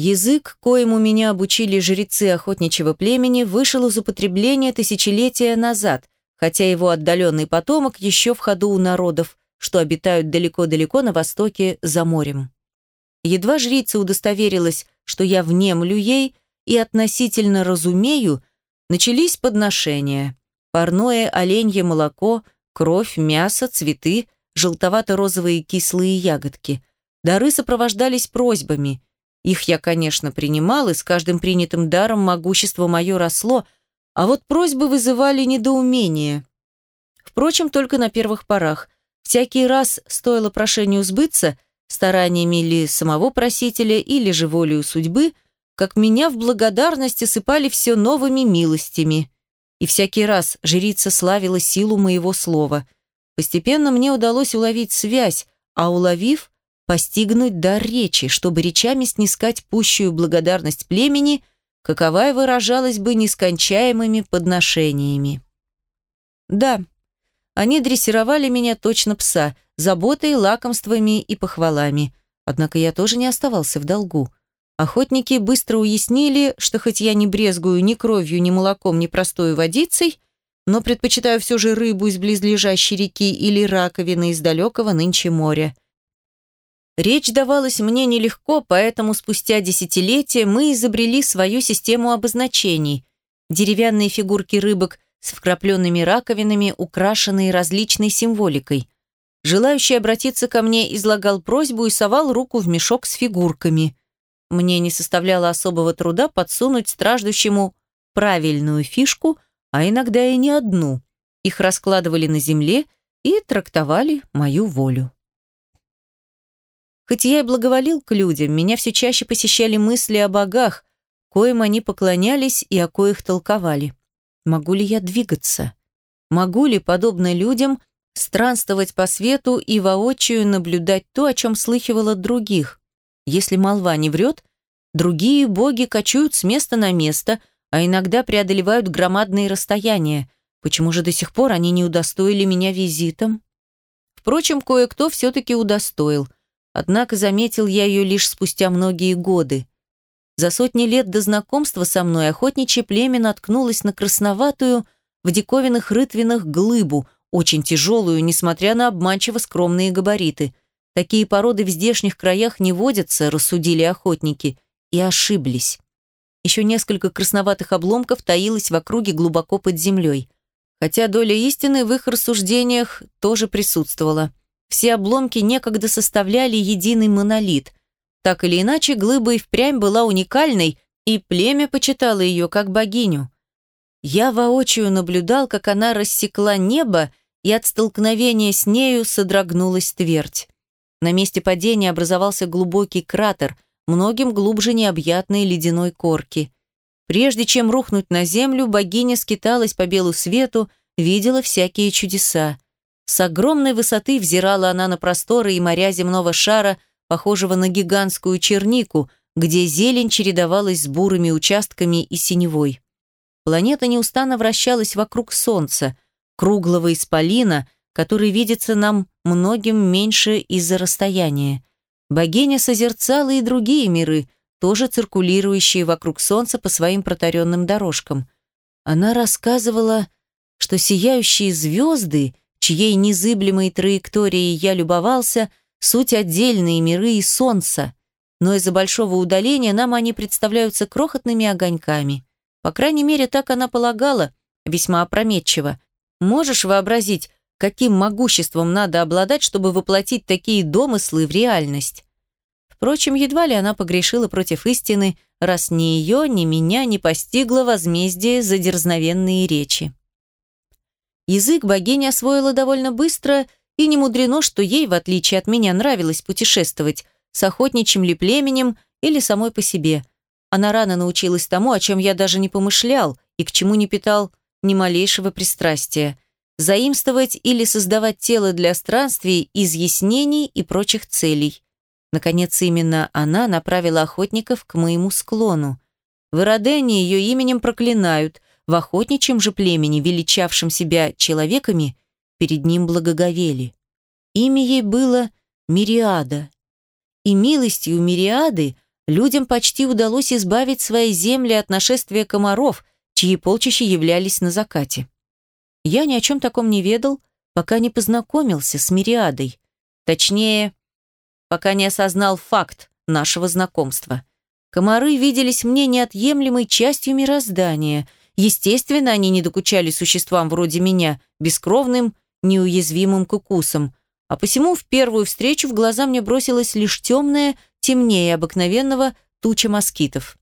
Язык, коему меня обучили жрецы охотничьего племени, вышел из употребления тысячелетия назад, хотя его отдаленный потомок еще в ходу у народов, что обитают далеко-далеко на востоке за морем. Едва жрица удостоверилась, что я внемлю ей и относительно разумею, начались подношения. Парное оленье молоко, кровь, мясо, цветы, желтовато-розовые кислые ягодки. Дары сопровождались просьбами. Их я, конечно, принимал, и с каждым принятым даром могущество мое росло, а вот просьбы вызывали недоумение. Впрочем, только на первых порах. Всякий раз стоило прошению сбыться, стараниями ли самого просителя, или же волею судьбы, как меня в благодарности сыпали все новыми милостями. И всякий раз жрица славила силу моего слова. Постепенно мне удалось уловить связь, а уловив, постигнуть дар речи, чтобы речами снискать пущую благодарность племени, каковая выражалась бы нескончаемыми подношениями. Да, они дрессировали меня точно пса, заботой, лакомствами и похвалами. Однако я тоже не оставался в долгу. Охотники быстро уяснили, что хоть я не брезгую ни кровью, ни молоком, ни простой водицей, но предпочитаю все же рыбу из близлежащей реки или раковины из далекого нынче моря. Речь давалась мне нелегко, поэтому спустя десятилетия мы изобрели свою систему обозначений. Деревянные фигурки рыбок – с вкрапленными раковинами, украшенные различной символикой. Желающий обратиться ко мне излагал просьбу и совал руку в мешок с фигурками. Мне не составляло особого труда подсунуть страждущему правильную фишку, а иногда и не одну. Их раскладывали на земле и трактовали мою волю. Хоть я и благоволил к людям, меня все чаще посещали мысли о богах, коим они поклонялись и о коих толковали. Могу ли я двигаться? Могу ли, подобно людям, странствовать по свету и воочию наблюдать то, о чем слыхивал от других? Если молва не врет, другие боги кочуют с места на место, а иногда преодолевают громадные расстояния. Почему же до сих пор они не удостоили меня визитом? Впрочем, кое-кто все-таки удостоил. Однако заметил я ее лишь спустя многие годы. За сотни лет до знакомства со мной охотничье племя наткнулось на красноватую, в диковинных рытвинах глыбу, очень тяжелую, несмотря на обманчиво скромные габариты. Такие породы в здешних краях не водятся, рассудили охотники, и ошиблись. Еще несколько красноватых обломков таилось в округе глубоко под землей. Хотя доля истины в их рассуждениях тоже присутствовала. Все обломки некогда составляли единый монолит, так или иначе, глыба и впрямь была уникальной, и племя почитало ее как богиню. Я воочию наблюдал, как она рассекла небо, и от столкновения с нею содрогнулась твердь. На месте падения образовался глубокий кратер, многим глубже необъятной ледяной корки. Прежде чем рухнуть на землю, богиня скиталась по белу свету, видела всякие чудеса. С огромной высоты взирала она на просторы и моря земного шара – похожего на гигантскую чернику, где зелень чередовалась с бурыми участками и синевой. Планета неустанно вращалась вокруг Солнца, круглого исполина, который видится нам многим меньше из-за расстояния. Богиня созерцала и другие миры, тоже циркулирующие вокруг Солнца по своим протаренным дорожкам. Она рассказывала, что сияющие звезды, чьей незыблемой траекторией я любовался, Суть отдельные миры и солнца, но из-за большого удаления нам они представляются крохотными огоньками. По крайней мере, так она полагала, весьма опрометчиво. Можешь вообразить, каким могуществом надо обладать, чтобы воплотить такие домыслы в реальность? Впрочем, едва ли она погрешила против истины, раз ни ее, ни меня не постигло возмездие за дерзновенные речи. Язык богиня освоила довольно быстро – и не мудрено, что ей, в отличие от меня, нравилось путешествовать с охотничьим ли племенем или самой по себе. Она рано научилась тому, о чем я даже не помышлял и к чему не питал ни малейшего пристрастия. Заимствовать или создавать тело для странствий, изъяснений и прочих целей. Наконец, именно она направила охотников к моему склону. В Иродене ее именем проклинают, в охотничьем же племени, величавшем себя человеками, перед ним благоговели. Имя ей было Мириада. И милостью Мириады людям почти удалось избавить свои земли от нашествия комаров, чьи полчища являлись на закате. Я ни о чем таком не ведал, пока не познакомился с Мириадой. Точнее, пока не осознал факт нашего знакомства. Комары виделись мне неотъемлемой частью мироздания. Естественно, они не докучали существам вроде меня, бескровным, неуязвимым кукусом. А посему в первую встречу в глаза мне бросилась лишь темная, темнее обыкновенного, туча москитов.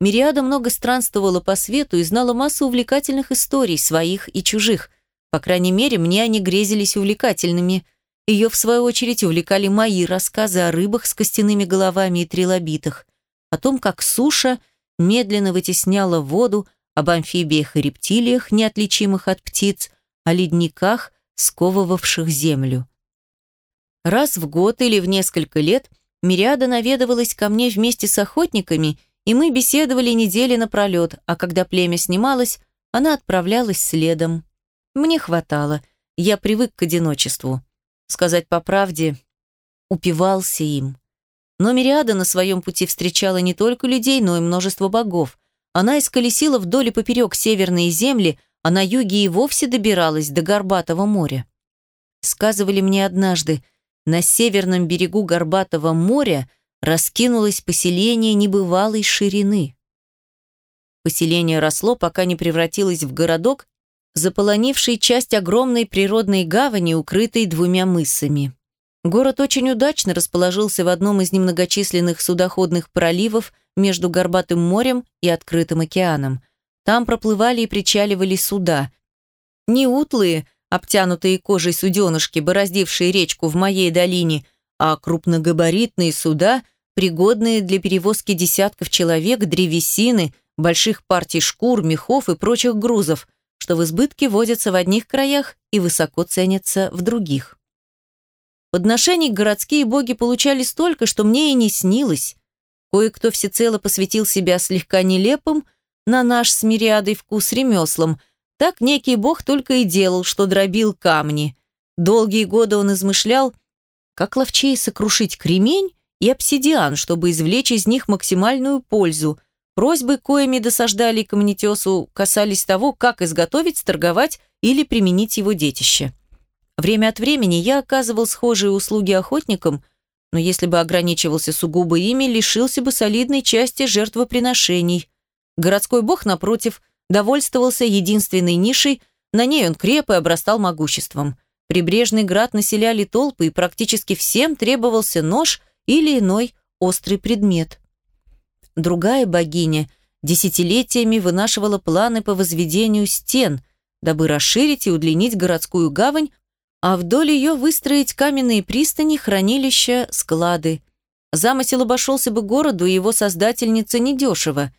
Мириада много странствовала по свету и знала массу увлекательных историй, своих и чужих. По крайней мере, мне они грезились увлекательными. Ее, в свою очередь, увлекали мои рассказы о рыбах с костяными головами и трилобитах, о том, как суша медленно вытесняла воду, об амфибиях и рептилиях, неотличимых от птиц, о ледниках, сковывавших землю. Раз в год или в несколько лет Мириада наведывалась ко мне вместе с охотниками – и мы беседовали недели напролет, а когда племя снималось, она отправлялась следом. Мне хватало, я привык к одиночеству. Сказать по правде, упивался им. Но Мириада на своем пути встречала не только людей, но и множество богов. Она исколесила вдоль и поперек северные земли, а на юге и вовсе добиралась до Горбатого моря. Сказывали мне однажды, на северном берегу Горбатого моря – раскинулось поселение небывалой ширины. Поселение росло, пока не превратилось в городок, заполонивший часть огромной природной гавани, укрытой двумя мысами. Город очень удачно расположился в одном из немногочисленных судоходных проливов между Горбатым морем и Открытым океаном. Там проплывали и причаливали суда. Не утлые, обтянутые кожей суденышки, бороздившие речку в моей долине, а крупногабаритные суда, пригодные для перевозки десятков человек, древесины, больших партий шкур, мехов и прочих грузов, что в избытке водятся в одних краях и высоко ценятся в других. Подношений городские боги получали столько, что мне и не снилось. Кое-кто всецело посвятил себя слегка нелепым, на наш с мириадой вкус ремеслам. Так некий бог только и делал, что дробил камни. Долгие годы он измышлял, как ловчее сокрушить кремень и обсидиан, чтобы извлечь из них максимальную пользу. Просьбы, коими досаждали камнетесу, касались того, как изготовить, сторговать или применить его детище. Время от времени я оказывал схожие услуги охотникам, но если бы ограничивался сугубо ими, лишился бы солидной части жертвоприношений. Городской бог, напротив, довольствовался единственной нишей, на ней он креп и обрастал могуществом. Прибрежный град населяли толпы, и практически всем требовался нож – или иной острый предмет. Другая богиня десятилетиями вынашивала планы по возведению стен, дабы расширить и удлинить городскую гавань, а вдоль ее выстроить каменные пристани, хранилища, склады. Замысел обошелся бы городу и его создательница недешево.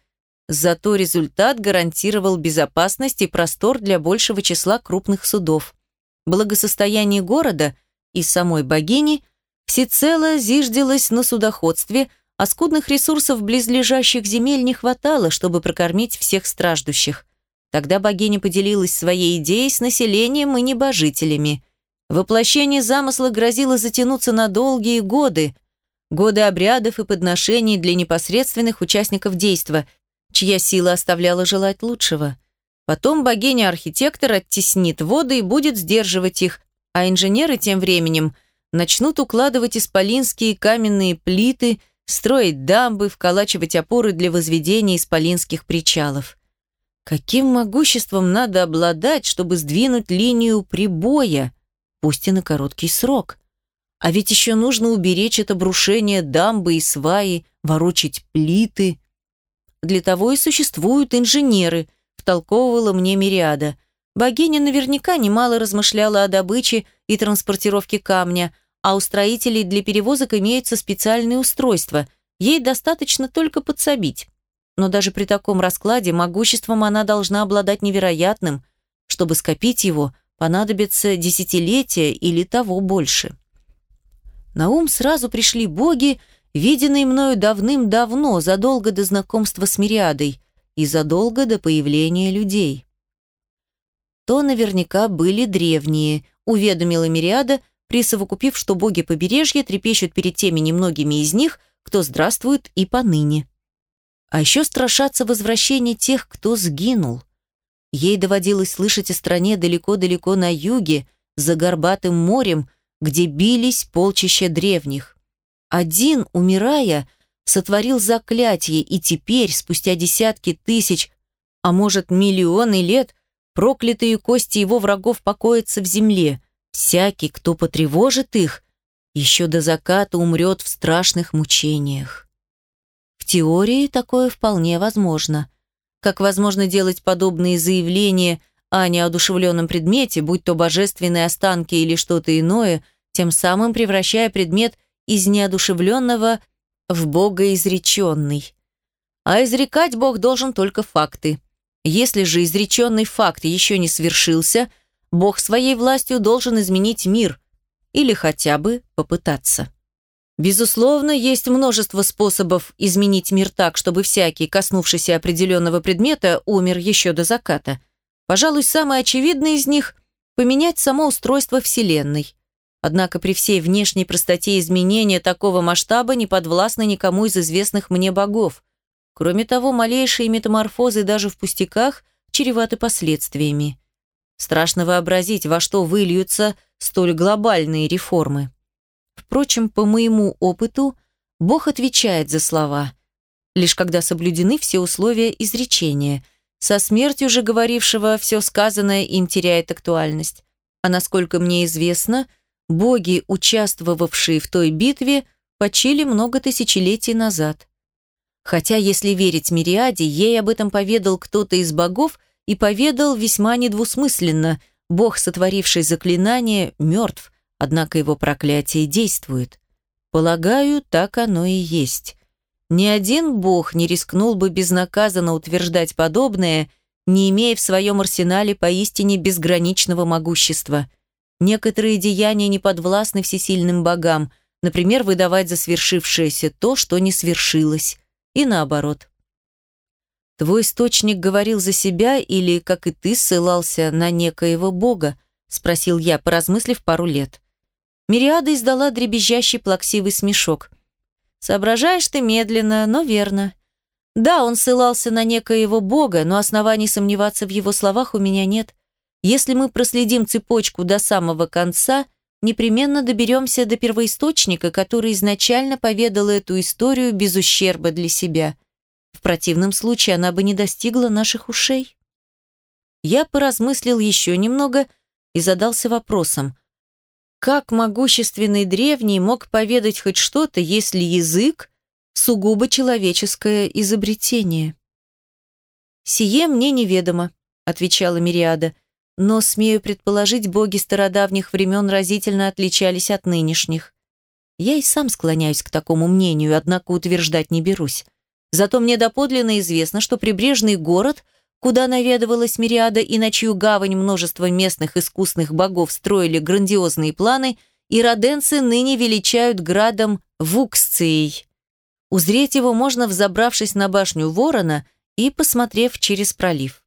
Зато результат гарантировал безопасность и простор для большего числа крупных судов. Благосостояние города и самой богини всецело зиждилась на судоходстве, а скудных ресурсов близлежащих земель не хватало, чтобы прокормить всех страждущих. Тогда богиня поделилась своей идеей с населением и небожителями. Воплощение замысла грозило затянуться на долгие годы, годы обрядов и подношений для непосредственных участников действа, чья сила оставляла желать лучшего. Потом богиня-архитектор оттеснит воды и будет сдерживать их, а инженеры тем временем начнут укладывать исполинские каменные плиты, строить дамбы, вколачивать опоры для возведения исполинских причалов. Каким могуществом надо обладать, чтобы сдвинуть линию прибоя, пусть и на короткий срок? А ведь еще нужно уберечь от обрушения дамбы и сваи, ворочить плиты. Для того и существуют инженеры, втолковывала мне Мириада. Богиня наверняка немало размышляла о добыче и транспортировке камня, а у строителей для перевозок имеются специальные устройства. Ей достаточно только подсобить. Но даже при таком раскладе могуществом она должна обладать невероятным. Чтобы скопить его, понадобится десятилетия или того больше. На ум сразу пришли боги, виденные мною давным-давно, задолго до знакомства с Мириадой и задолго до появления людей. То наверняка были древние, уведомила Мириада – присовокупив, что боги побережья трепещут перед теми немногими из них, кто здравствует и поныне. А еще страшатся возвращения тех, кто сгинул. Ей доводилось слышать о стране далеко-далеко на юге, за горбатым морем, где бились полчища древних. Один, умирая, сотворил заклятие, и теперь, спустя десятки тысяч, а может миллионы лет, проклятые кости его врагов покоятся в земле. Всякий, кто потревожит их, еще до заката умрет в страшных мучениях. В теории такое вполне возможно. Как возможно делать подобные заявления о неодушевленном предмете, будь то божественные останки или что-то иное, тем самым превращая предмет из неодушевленного в богоизреченный. А изрекать Бог должен только факты. Если же изреченный факт еще не свершился, Бог своей властью должен изменить мир или хотя бы попытаться. Безусловно, есть множество способов изменить мир так, чтобы всякий, коснувшийся определенного предмета, умер еще до заката. Пожалуй, самый очевидный из них – поменять само устройство Вселенной. Однако при всей внешней простоте изменения такого масштаба не подвластны никому из известных мне богов. Кроме того, малейшие метаморфозы даже в пустяках чреваты последствиями. Страшно вообразить, во что выльются столь глобальные реформы. Впрочем, по моему опыту, Бог отвечает за слова, лишь когда соблюдены все условия изречения. Со смертью же говорившего все сказанное им теряет актуальность. А насколько мне известно, боги, участвовавшие в той битве, почили много тысячелетий назад. Хотя, если верить Мириаде, ей об этом поведал кто-то из богов и поведал весьма недвусмысленно. Бог, сотворивший заклинание, мертв, однако его проклятие действует. Полагаю, так оно и есть. Ни один бог не рискнул бы безнаказанно утверждать подобное, не имея в своем арсенале поистине безграничного могущества. Некоторые деяния не подвластны всесильным богам, например, выдавать за свершившееся то, что не свершилось и наоборот. Твой источник говорил за себя или, как и ты, ссылался на некоего бога? Спросил я, поразмыслив пару лет. Мириада издала дребезжащий плаксивый смешок. Соображаешь ты медленно, но верно. Да, он ссылался на некоего бога, но оснований сомневаться в его словах у меня нет. Если мы проследим цепочку до самого конца, непременно доберемся до первоисточника, который изначально поведал эту историю без ущерба для себя. В противном случае она бы не достигла наших ушей. Я поразмыслил еще немного и задался вопросом, как могущественный древний мог поведать хоть что-то, если язык – сугубо человеческое изобретение? «Сие мне неведомо», – отвечала Мириада. Но, смею предположить, боги стародавних времен разительно отличались от нынешних. Я и сам склоняюсь к такому мнению, однако утверждать не берусь. Зато мне доподлинно известно, что прибрежный город, куда наведывалась Мириада и на чью гавань множество местных искусных богов строили грандиозные планы, и роденцы ныне величают градом Вуксцией. Узреть его можно, взобравшись на башню Ворона и посмотрев через пролив.